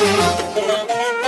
Una, una.